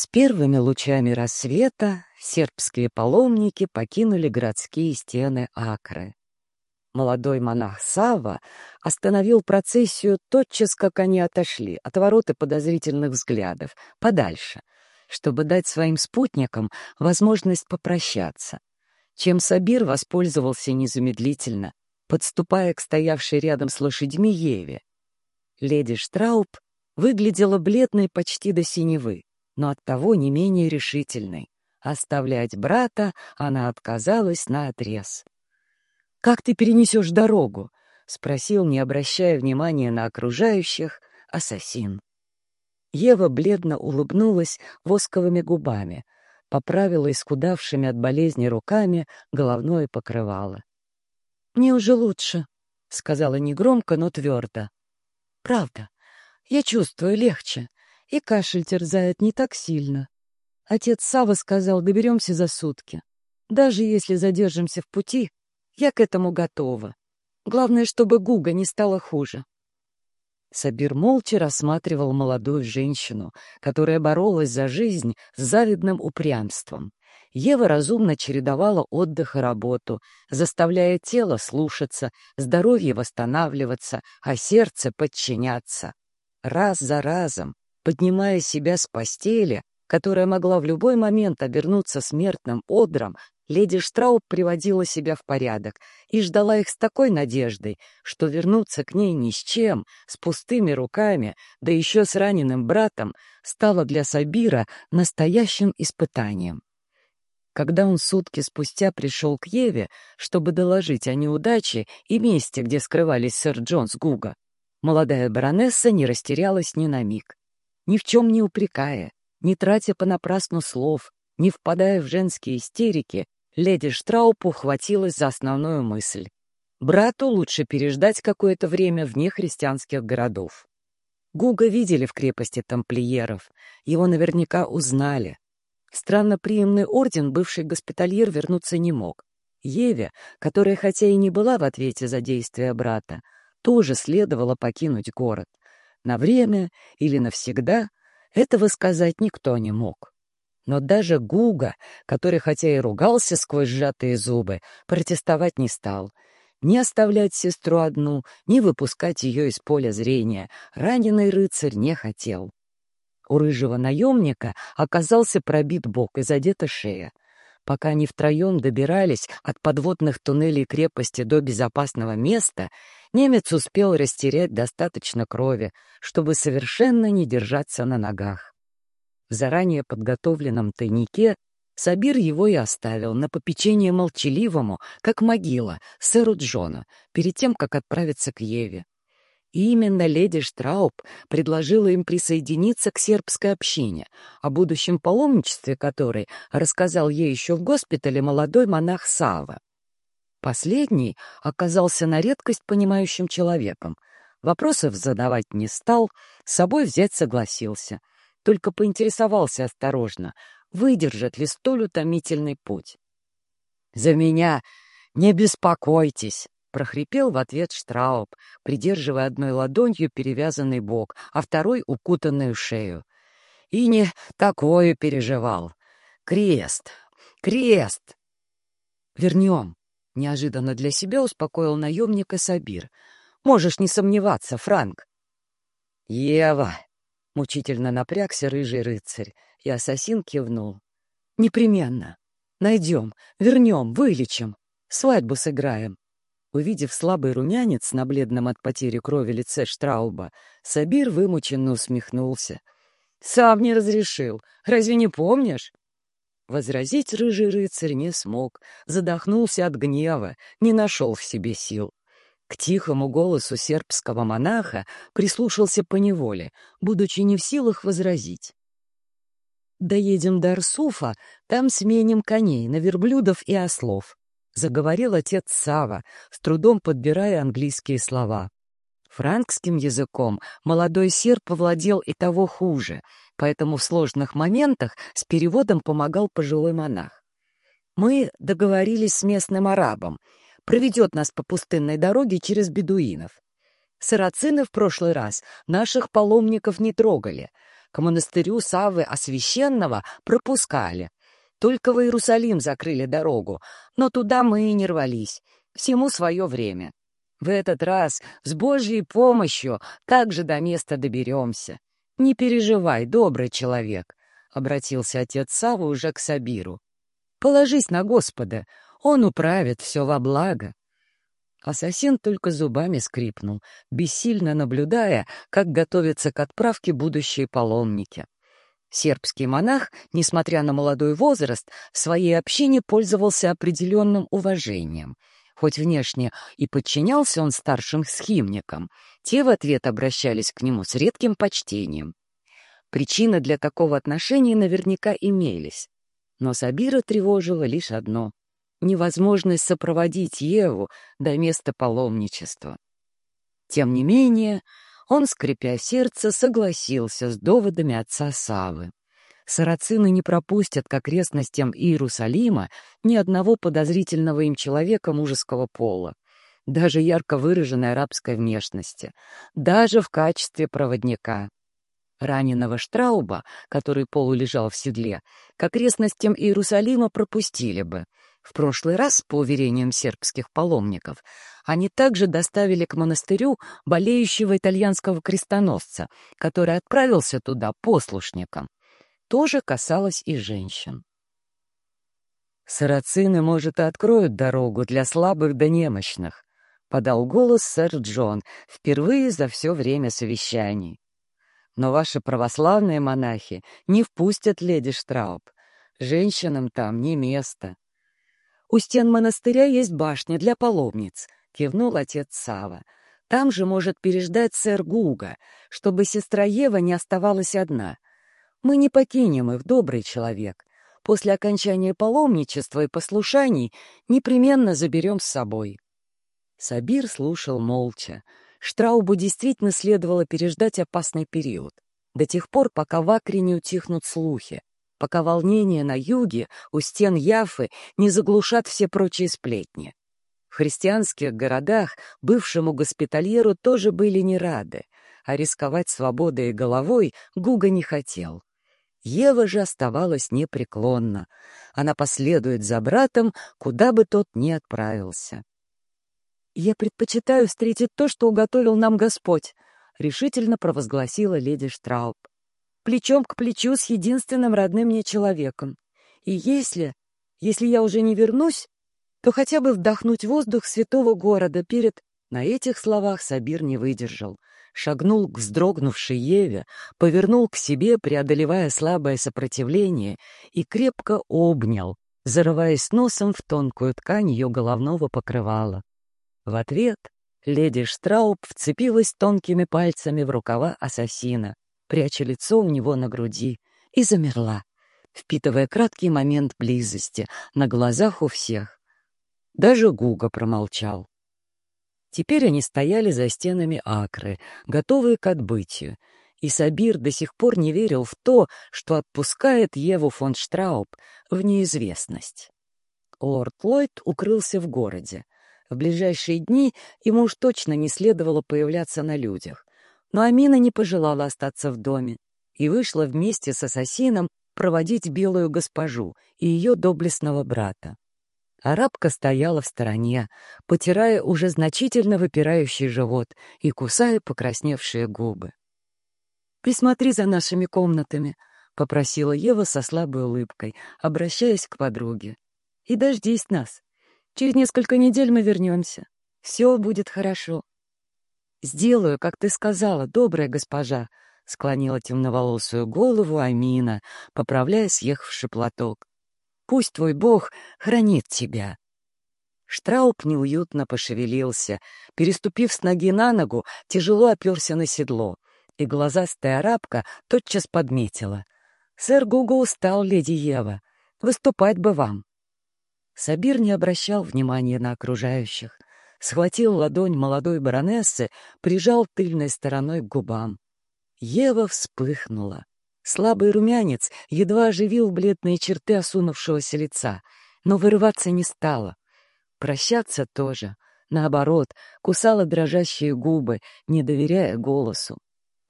С первыми лучами рассвета сербские паломники покинули городские стены Акры. Молодой монах Сава остановил процессию тотчас, как они отошли от ворот и подозрительных взглядов, подальше, чтобы дать своим спутникам возможность попрощаться, чем Сабир воспользовался незамедлительно, подступая к стоявшей рядом с лошадьми Еве. Леди Штрауб выглядела бледной почти до синевы но оттого не менее решительной. Оставлять брата она отказалась наотрез. «Как ты перенесешь дорогу?» — спросил, не обращая внимания на окружающих, ассасин. Ева бледно улыбнулась восковыми губами, поправила искудавшими от болезни руками головное покрывало. «Мне уже лучше», — сказала негромко, но твердо. «Правда, я чувствую легче и кашель терзает не так сильно. Отец Сава сказал, доберемся за сутки. Даже если задержимся в пути, я к этому готова. Главное, чтобы Гуга не стало хуже. Сабир молча рассматривал молодую женщину, которая боролась за жизнь с завидным упрямством. Ева разумно чередовала отдых и работу, заставляя тело слушаться, здоровье восстанавливаться, а сердце подчиняться. Раз за разом, поднимая себя с постели, которая могла в любой момент обернуться смертным одром, леди Штрауб приводила себя в порядок и ждала их с такой надеждой, что вернуться к ней ни с чем, с пустыми руками, да еще с раненым братом, стало для Сабира настоящим испытанием. Когда он сутки спустя пришел к Еве, чтобы доложить о неудаче и месте, где скрывались сэр Джонс Гуга, молодая баронесса не растерялась ни на миг ни в чем не упрекая, не тратя понапрасну слов, не впадая в женские истерики, леди Штраупу ухватилась за основную мысль. Брату лучше переждать какое-то время вне христианских городов. Гуга видели в крепости тамплиеров, его наверняка узнали. Странноприимный орден бывший госпитальер вернуться не мог. Еве, которая хотя и не была в ответе за действия брата, тоже следовало покинуть город. На время или навсегда этого сказать никто не мог. Но даже Гуга, который хотя и ругался сквозь сжатые зубы, протестовать не стал. Не оставлять сестру одну, не выпускать ее из поля зрения раненый рыцарь не хотел. У рыжего наемника оказался пробит бок и задета шея. Пока они втроем добирались от подводных туннелей крепости до безопасного места, немец успел растерять достаточно крови, чтобы совершенно не держаться на ногах. В заранее подготовленном тайнике Сабир его и оставил на попечение молчаливому, как могила, сэру Джона, перед тем, как отправиться к Еве. И именно леди Штрауб предложила им присоединиться к сербской общине, о будущем паломничестве которой рассказал ей еще в госпитале молодой монах Сава. Последний оказался на редкость понимающим человеком. Вопросов задавать не стал, с собой взять согласился. Только поинтересовался осторожно, выдержит ли столь утомительный путь. «За меня не беспокойтесь!» — прохрипел в ответ Штрауб, придерживая одной ладонью перевязанный бок, а второй — укутанную шею. И не такое переживал. Крест! Крест! Вернем. Неожиданно для себя успокоил наемника Сабир. Можешь не сомневаться, Франк. Ева! Мучительно напрягся рыжий рыцарь, и ассасин кивнул. Непременно. Найдем, вернем, вылечим. Свадьбу сыграем. Увидев слабый румянец на бледном от потери крови лице Штрауба, Сабир вымученно усмехнулся. «Сам не разрешил. Разве не помнишь?» Возразить рыжий рыцарь не смог, задохнулся от гнева, не нашел в себе сил. К тихому голосу сербского монаха прислушался поневоле, будучи не в силах возразить. «Доедем до Арсуфа, там сменим коней на верблюдов и ослов заговорил отец Сава, с трудом подбирая английские слова. Франкским языком молодой серб повладел и того хуже, поэтому в сложных моментах с переводом помогал пожилой монах. Мы договорились с местным арабом, проведет нас по пустынной дороге через бедуинов. Сарацины в прошлый раз наших паломников не трогали. К монастырю Саввы Освященного пропускали. Только в Иерусалим закрыли дорогу, но туда мы и не рвались. Всему свое время. В этот раз с Божьей помощью также до места доберемся. Не переживай, добрый человек, — обратился отец Савва уже к Сабиру. Положись на Господа, он управит все во благо. Ассасин только зубами скрипнул, бессильно наблюдая, как готовятся к отправке будущие паломники. Сербский монах, несмотря на молодой возраст, в своей общине пользовался определенным уважением. Хоть внешне и подчинялся он старшим схимникам, те в ответ обращались к нему с редким почтением. Причины для такого отношения наверняка имелись. Но Сабира тревожило лишь одно невозможность сопроводить Еву до места паломничества. Тем не менее, он, скрипя сердце, согласился с доводами отца Савы. Сарацины не пропустят к окрестностям Иерусалима ни одного подозрительного им человека мужеского пола, даже ярко выраженной арабской внешности, даже в качестве проводника. Раненого Штрауба, который полулежал в седле, к окрестностям Иерусалима пропустили бы — в прошлый раз, по уверениям сербских паломников, они также доставили к монастырю болеющего итальянского крестоносца, который отправился туда послушником. Тоже касалось и женщин. «Сарацины, может, и откроют дорогу для слабых да немощных», — подал голос сэр Джон впервые за все время совещаний. «Но ваши православные монахи не впустят леди Штрауб. Женщинам там не место». «У стен монастыря есть башня для паломниц», — кивнул отец Сава. «Там же может переждать сэр Гуга, чтобы сестра Ева не оставалась одна. Мы не покинем их, добрый человек. После окончания паломничества и послушаний непременно заберем с собой». Сабир слушал молча. Штраубу действительно следовало переждать опасный период, до тех пор, пока в Акре не утихнут слухи пока волнения на юге у стен Яфы не заглушат все прочие сплетни. В христианских городах бывшему госпитальеру тоже были не рады, а рисковать свободой и головой Гуга не хотел. Ева же оставалась непреклонна. Она последует за братом, куда бы тот ни отправился. «Я предпочитаю встретить то, что уготовил нам Господь», — решительно провозгласила леди Штрауб плечом к плечу с единственным родным мне человеком. И если, если я уже не вернусь, то хотя бы вдохнуть воздух святого города перед... На этих словах Сабир не выдержал. Шагнул к вздрогнувшей Еве, повернул к себе, преодолевая слабое сопротивление, и крепко обнял, зарываясь носом в тонкую ткань ее головного покрывала. В ответ леди Штрауб вцепилась тонкими пальцами в рукава ассасина, пряча лицо у него на груди, и замерла, впитывая краткий момент близости на глазах у всех. Даже Гуга промолчал. Теперь они стояли за стенами Акры, готовые к отбытию, и Сабир до сих пор не верил в то, что отпускает Еву фон Штрауб в неизвестность. Лорд Ллойд укрылся в городе. В ближайшие дни ему уж точно не следовало появляться на людях. Но Амина не пожелала остаться в доме и вышла вместе с ассасином проводить белую госпожу и ее доблестного брата. Арабка стояла в стороне, потирая уже значительно выпирающий живот и кусая покрасневшие губы. «Присмотри за нашими комнатами», — попросила Ева со слабой улыбкой, обращаясь к подруге. «И дождись нас. Через несколько недель мы вернемся. Все будет хорошо». «Сделаю, как ты сказала, добрая госпожа», — склонила темноволосую голову Амина, поправляя съехавший платок. «Пусть твой бог хранит тебя». Штрауб неуютно пошевелился, переступив с ноги на ногу, тяжело оперся на седло, и глазастая арабка тотчас подметила. «Сэр Гуго устал, леди Ева. Выступать бы вам». Сабир не обращал внимания на окружающих схватил ладонь молодой баронессы, прижал тыльной стороной к губам. Ева вспыхнула. Слабый румянец едва оживил бледные черты осунувшегося лица, но вырываться не стала. Прощаться тоже. Наоборот, кусала дрожащие губы, не доверяя голосу.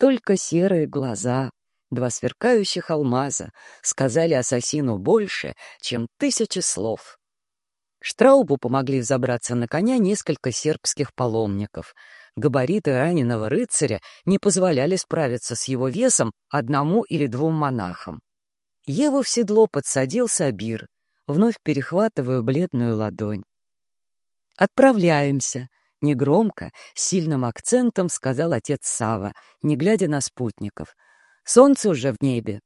Только серые глаза, Два сверкающих алмаза сказали ассасину больше, чем тысячи слов. Штраубу помогли взобраться на коня несколько сербских паломников. Габариты раненого рыцаря не позволяли справиться с его весом одному или двум монахам. Еву в седло подсадил Сабир, вновь перехватывая бледную ладонь. «Отправляемся», — негромко, сильным акцентом сказал отец Сава, не глядя на спутников — Солнце уже в небе.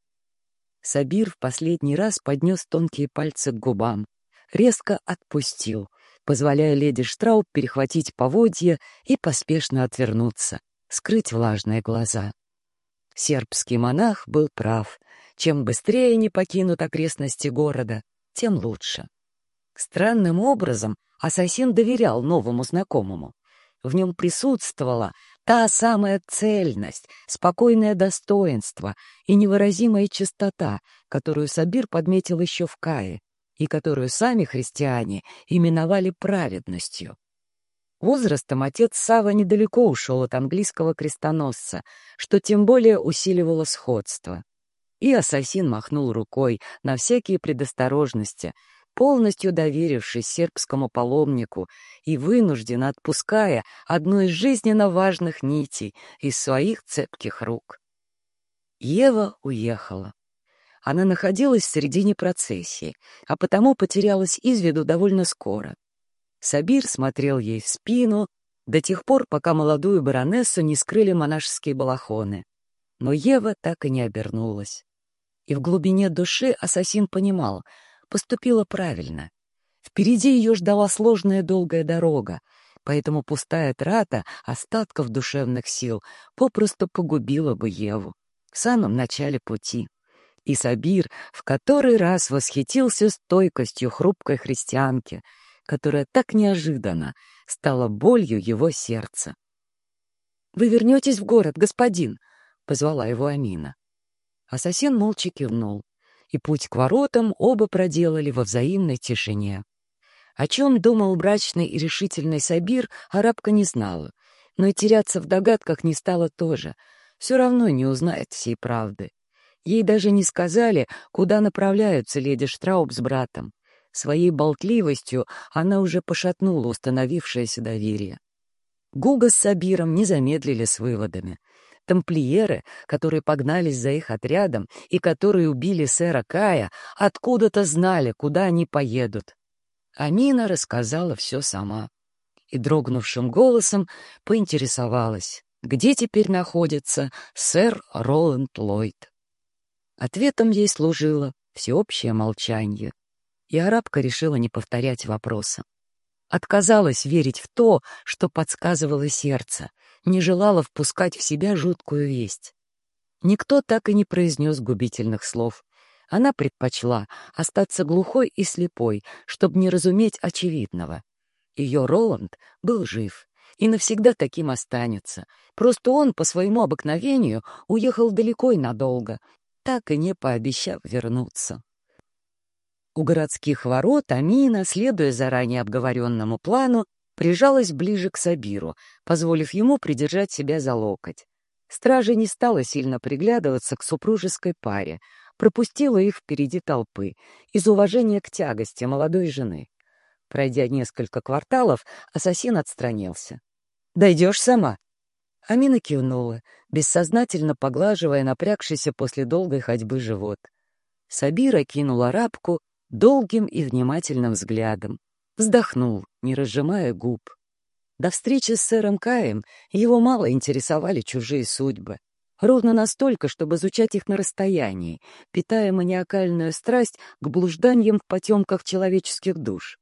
Сабир в последний раз поднес тонкие пальцы к губам, резко отпустил, позволяя леди Штрауб перехватить поводья и поспешно отвернуться, скрыть влажные глаза. Сербский монах был прав. Чем быстрее они покинут окрестности города, тем лучше. Странным образом ассасин доверял новому знакомому. В нем присутствовала Та самая цельность, спокойное достоинство и невыразимая чистота, которую Сабир подметил еще в Кае, и которую сами христиане именовали праведностью. Возрастом отец Сава недалеко ушел от английского крестоносца, что тем более усиливало сходство. И ассасин махнул рукой на всякие предосторожности, полностью доверившись сербскому паломнику и вынужденно отпуская одну из жизненно важных нитей из своих цепких рук. Ева уехала. Она находилась в середине процессии, а потому потерялась из виду довольно скоро. Сабир смотрел ей в спину до тех пор, пока молодую баронессу не скрыли монашеские балахоны. Но Ева так и не обернулась. И в глубине души ассасин понимал — поступила правильно. Впереди ее ждала сложная долгая дорога, поэтому пустая трата остатков душевных сил попросту погубила бы Еву в самом начале пути. И Сабир в который раз восхитился стойкостью хрупкой христианки, которая так неожиданно стала болью его сердца. «Вы вернетесь в город, господин!» — позвала его Амина. Ассасин молча кивнул и путь к воротам оба проделали во взаимной тишине. О чем думал брачный и решительный Сабир, арабка не знала, но и теряться в догадках не стала тоже. Все равно не узнает всей правды. Ей даже не сказали, куда направляются леди Штрауб с братом. Своей болтливостью она уже пошатнула установившееся доверие. Гуга с Сабиром не замедлили с выводами — Тамплиеры, которые погнались за их отрядом и которые убили сэра Кая, откуда-то знали, куда они поедут. Амина рассказала все сама и дрогнувшим голосом поинтересовалась, где теперь находится сэр Роланд Ллойд. Ответом ей служило всеобщее молчание, и арабка решила не повторять вопроса. Отказалась верить в то, что подсказывало сердце, не желала впускать в себя жуткую весть. Никто так и не произнес губительных слов. Она предпочла остаться глухой и слепой, чтобы не разуметь очевидного. Ее Роланд был жив и навсегда таким останется. Просто он, по своему обыкновению, уехал далеко и надолго, так и не пообещав вернуться. У городских ворот Амина, следуя заранее обговоренному плану, прижалась ближе к Сабиру, позволив ему придержать себя за локоть. Стража не стала сильно приглядываться к супружеской паре, пропустила их впереди толпы из уважения к тягости молодой жены. Пройдя несколько кварталов, ассасин отстранился. «Дойдешь сама?» Амина кивнула, бессознательно поглаживая напрягшийся после долгой ходьбы живот. Сабира кинула рабку долгим и внимательным взглядом, Вздохнул, не разжимая губ. До встречи с сэром Каем его мало интересовали чужие судьбы. Ровно настолько, чтобы изучать их на расстоянии, питая маниакальную страсть к блужданиям в потемках человеческих душ.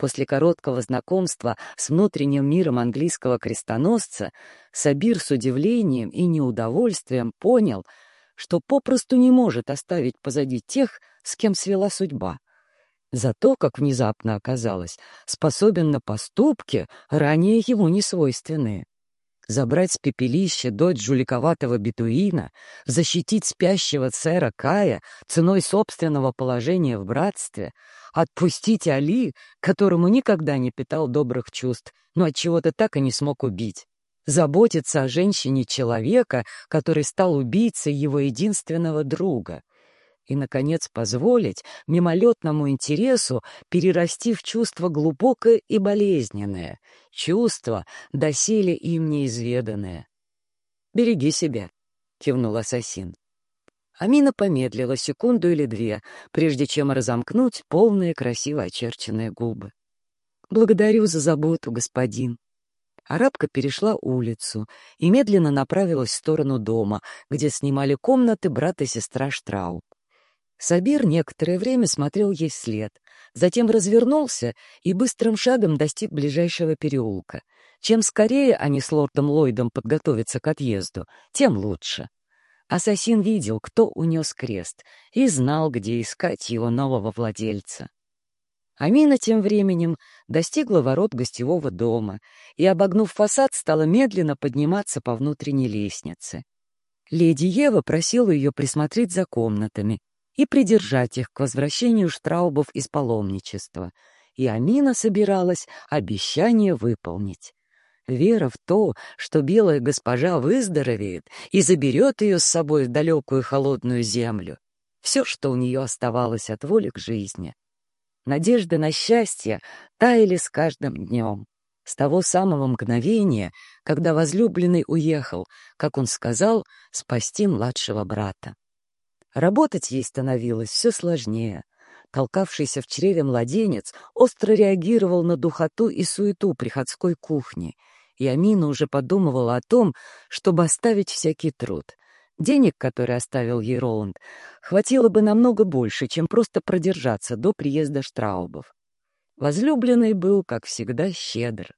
После короткого знакомства с внутренним миром английского крестоносца Сабир с удивлением и неудовольствием понял, что попросту не может оставить позади тех, с кем свела судьба — Зато, как внезапно оказалось, способен на поступки, ранее ему не свойственные. Забрать с пепелища дочь жуликоватого бетуина, защитить спящего сэра Кая ценой собственного положения в братстве, отпустить Али, которому никогда не питал добрых чувств, но от чего то так и не смог убить, заботиться о женщине человека, который стал убийцей его единственного друга. И, наконец, позволить мимолетному интересу перерасти в чувство глубокое и болезненное, чувство, доселе им неизведанное. «Береги себя», — кивнул ассасин. Амина помедлила секунду или две, прежде чем разомкнуть полные красиво очерченные губы. «Благодарю за заботу, господин». Арабка перешла улицу и медленно направилась в сторону дома, где снимали комнаты брат и сестра Штрауб. Сабир некоторое время смотрел ей вслед, затем развернулся и быстрым шагом достиг ближайшего переулка. Чем скорее они с лордом Ллойдом подготовятся к отъезду, тем лучше. Ассасин видел, кто унес крест, и знал, где искать его нового владельца. Амина тем временем достигла ворот гостевого дома и, обогнув фасад, стала медленно подниматься по внутренней лестнице. Леди Ева просила ее присмотреть за комнатами и придержать их к возвращению Штраубов из паломничества, и Амина собиралась обещание выполнить. Вера в то, что белая госпожа выздоровеет и заберет ее с собой в далекую холодную землю. Все, что у нее оставалось от воли к жизни. Надежды на счастье таяли с каждым днем. С того самого мгновения, когда возлюбленный уехал, как он сказал, спасти младшего брата. Работать ей становилось все сложнее. Толкавшийся в чреве младенец остро реагировал на духоту и суету приходской кухни — и Амина уже подумывала о том, чтобы оставить всякий труд. Денег, которые оставил ей Роланд, хватило бы намного больше, чем просто продержаться до приезда Штраубов. Возлюбленный был, как всегда, щедр.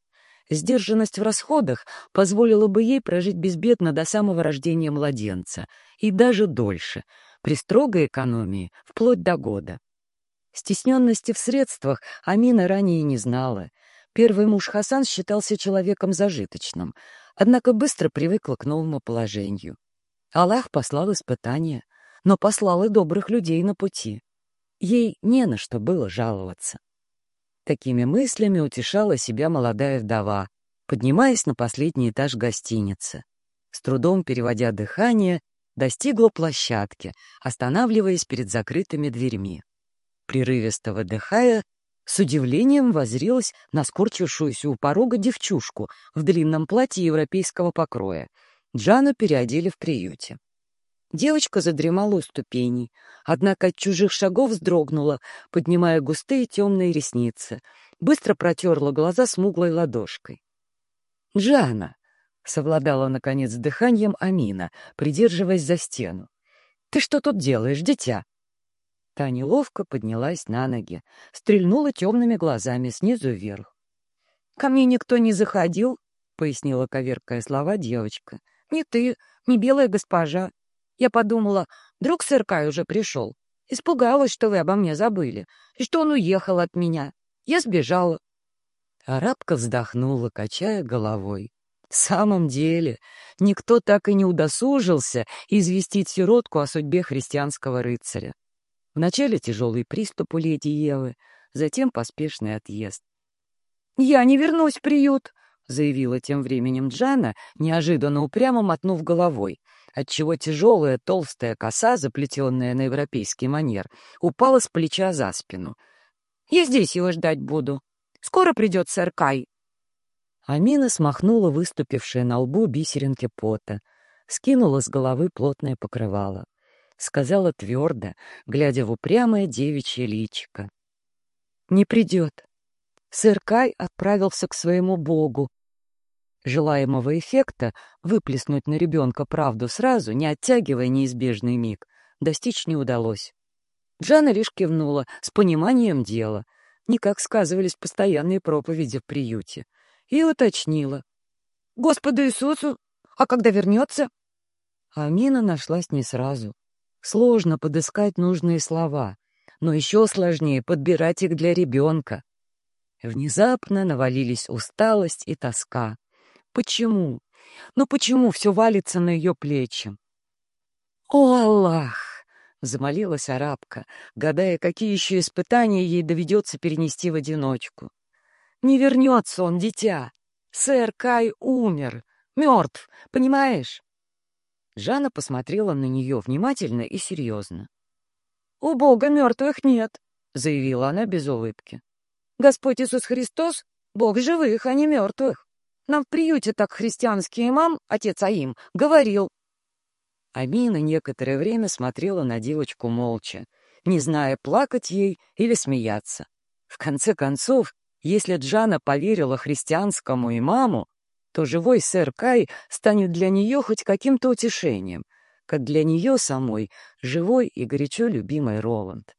Сдержанность в расходах позволила бы ей прожить безбедно до самого рождения младенца, и даже дольше, при строгой экономии, вплоть до года. Стесненности в средствах Амина ранее не знала — Первый муж Хасан считался человеком зажиточным, однако быстро привыкла к новому положению. Аллах послал испытания, но послал и добрых людей на пути. Ей не на что было жаловаться. Такими мыслями утешала себя молодая вдова, поднимаясь на последний этаж гостиницы. С трудом переводя дыхание, достигла площадки, останавливаясь перед закрытыми дверьми. Прерывисто выдыхая, с удивлением возрилась на скорчившуюся у порога девчушку в длинном платье европейского покроя. Джану переодели в приюте. Девочка задремала у ступеней, однако от чужих шагов вздрогнула, поднимая густые темные ресницы, быстро протерла глаза смуглой ладошкой. «Джана!» — совладала, наконец, дыханием Амина, придерживаясь за стену. «Ты что тут делаешь, дитя?» Таня ловко поднялась на ноги, стрельнула темными глазами снизу вверх. «Ко мне никто не заходил», — пояснила коверкая слова девочка. «Не ты, не белая госпожа. Я подумала, вдруг сыркай уже пришел. Испугалась, что вы обо мне забыли, и что он уехал от меня. Я сбежала». Арабка вздохнула, качая головой. В самом деле, никто так и не удосужился известить сиротку о судьбе христианского рыцаря. Вначале тяжелый приступ у леди Евы, затем поспешный отъезд. «Я не вернусь в приют», — заявила тем временем Джана, неожиданно упрямо мотнув головой, отчего тяжелая толстая коса, заплетенная на европейский манер, упала с плеча за спину. «Я здесь его ждать буду. Скоро придет сэр Кай». Амина смахнула выступившие на лбу бисеринки пота, скинула с головы плотное покрывало сказала твердо, глядя в упрямое девичье личико. «Не придет. Сэр Кай отправился к своему богу. Желаемого эффекта выплеснуть на ребенка правду сразу, не оттягивая неизбежный миг, достичь не удалось. Джана лишь кивнула, с пониманием дела, никак сказывались постоянные проповеди в приюте, и уточнила. «Господу Иисусу! А когда вернется?» Амина нашлась не сразу. Сложно подыскать нужные слова, но еще сложнее подбирать их для ребенка. Внезапно навалились усталость и тоска. Почему? Ну почему все валится на ее плечи? «О, Аллах!» — замолилась арабка, гадая, какие еще испытания ей доведется перенести в одиночку. «Не вернется он, дитя! Сэр Кай умер! Мертв, понимаешь? Жанна посмотрела на нее внимательно и серьезно. «У Бога мертвых нет», — заявила она без улыбки. «Господь Иисус Христос — Бог живых, а не мертвых. Нам в приюте так христианский имам, отец Аим, говорил». Амина некоторое время смотрела на девочку молча, не зная, плакать ей или смеяться. В конце концов, если Джана поверила христианскому имаму, то живой сэр Кай станет для нее хоть каким-то утешением, как для нее самой живой и горячо любимый Роланд.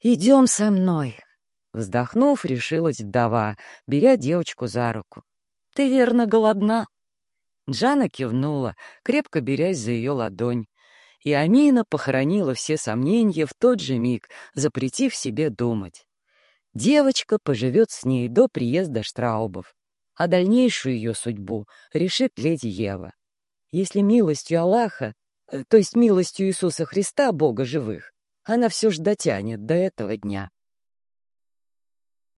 «Идем со мной», — вздохнув, решилась вдова, беря девочку за руку. «Ты верно голодна?» Джана кивнула, крепко берясь за ее ладонь. И Амина похоронила все сомнения в тот же миг, запретив себе думать. Девочка поживет с ней до приезда Штраубов а дальнейшую ее судьбу решит леди Ева. Если милостью Аллаха, э, то есть милостью Иисуса Христа, Бога живых, она все ж дотянет до этого дня.